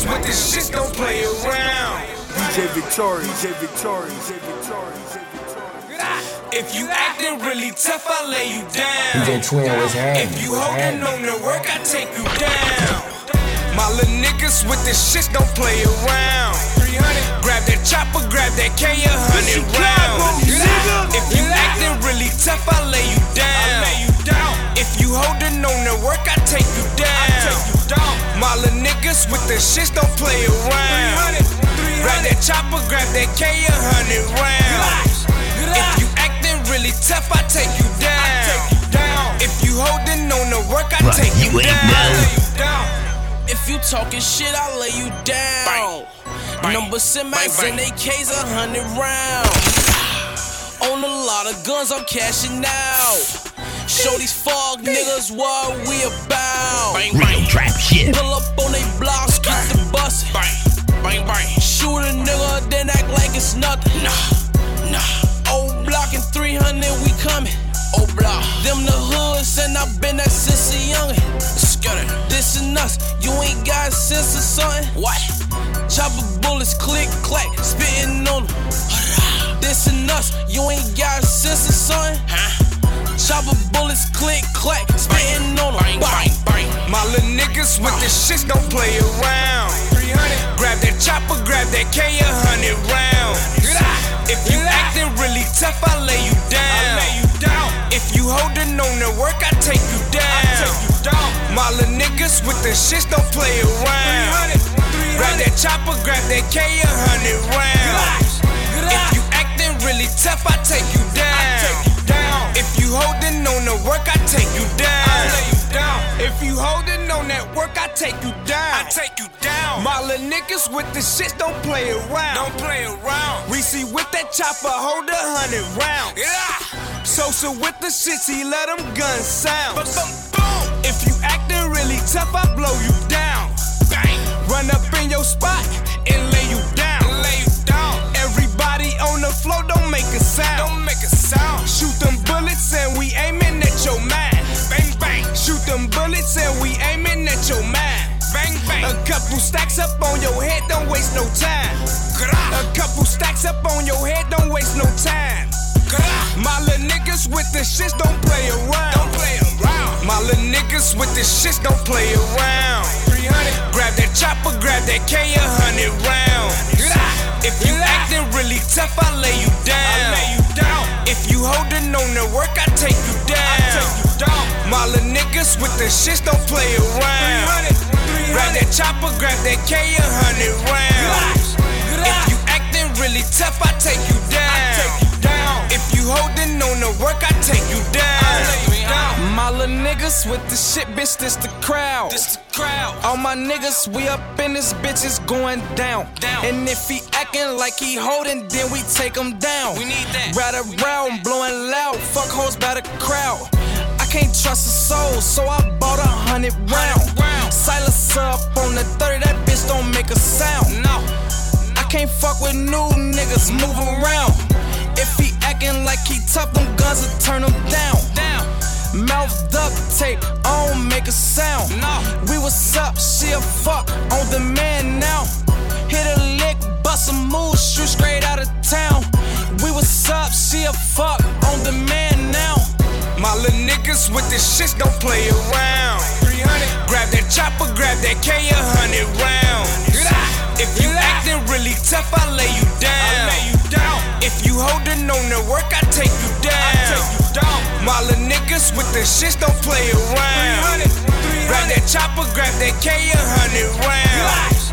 niggas with this shit don't play around. DJ Victoria, DJ Victoria, DJ Victoria, DJ Victoria. If you acting really tough, I lay you down. DJ Twin was hanging. If you was holding on to work, I take you down. My little niggas with this shit don't play around. 300. Grab that chopper, grab that K, a hundred rounds. If you acting really tough, I lay you down. Little with the shit don't play around. Grab that chopper, grab that K, a hundred rounds. If you acting really tough, I take you down. If you holding on to work, I Right, take you, you ain't down. If you talking shit, I'll lay you down. Bang. Number semis Bang, and bang. AKs, a hundred rounds. On a lot of guns, I'm cashing out. Show these fog niggas what we about. Real trap shit. Pull up on Us, you ain't got sense or something. What? Chopper bullets, click, clack, spitting on them. This and us, you ain't got sense or something. Huh? Chopper bullets, click, clack, spitting on them. Bang, bang, bang. My little niggas with this shit don't play around. 300. Grab that chopper, grab that K, a hundred rounds. If you acting really tough, I lay you down. If you holding on to work, I take you down. My little niggas with the shits don't play around. Grab that chopper, grab that K, a hundred rounds. If you acting really tough, I take you down. If you holding on to work, I take you down. If you holding on that work, I take you down. I take you down. My little niggas with the shit don't play around. Don't play around. We see with that chopper, hold a hundred rounds. Yeah. Sosa with the shits, he let them guns sound. Run up in your spot and lay you down. Lay you down. Everybody on the floor don't make a sound. Don't make a sound. Shoot them bullets and we aiming at your man. Bang bang. Shoot them bullets and we aiming at your man. Bang bang. A couple stacks up on your head, don't waste no time. A couple stacks up on your head, don't waste no time. My little niggas with the shit don't play around. Don't play around. My little niggas with the shit don't play around. 300. Grab that chopper, grab that K, a hundred rounds. If you acting really tough, I lay you down. If you holding on to work, I take you down. My little niggas with the shit don't play around. Grab that chopper, grab that K, a hundred rounds. If you acting really tough, I take you down. If you holding on to work, I take you down. Little niggas with the shit, bitch, this the crowd. This the crowd. All my niggas, we up in this bitch, it's going down. Down. And if he acting like he holding, then we take him down. We need that. Ride around, blowing loud, fuck hoes by the crowd. I can't trust a soul, so I bought a hundred round. round. Silence up on the 30, that bitch don't make a sound. No. I can't fuck with new niggas, move around. If he acting like he tough, them guns will turn him down. Down. Mouth duct tape, I don't make a sound. No. We was up, she a fuck on demand now. Hit a lick, bust a move, shoot straight out of town. We was up, she a fuck on demand now. My little niggas with this shit don't play around. 300. Grab that chopper, grab that K, a hundred rounds. If you acting really tough, I lay you down. If you holding on to work, I take you down. Little with the shits, don't play around. Grab that chopper, grab that K, a hundred rounds.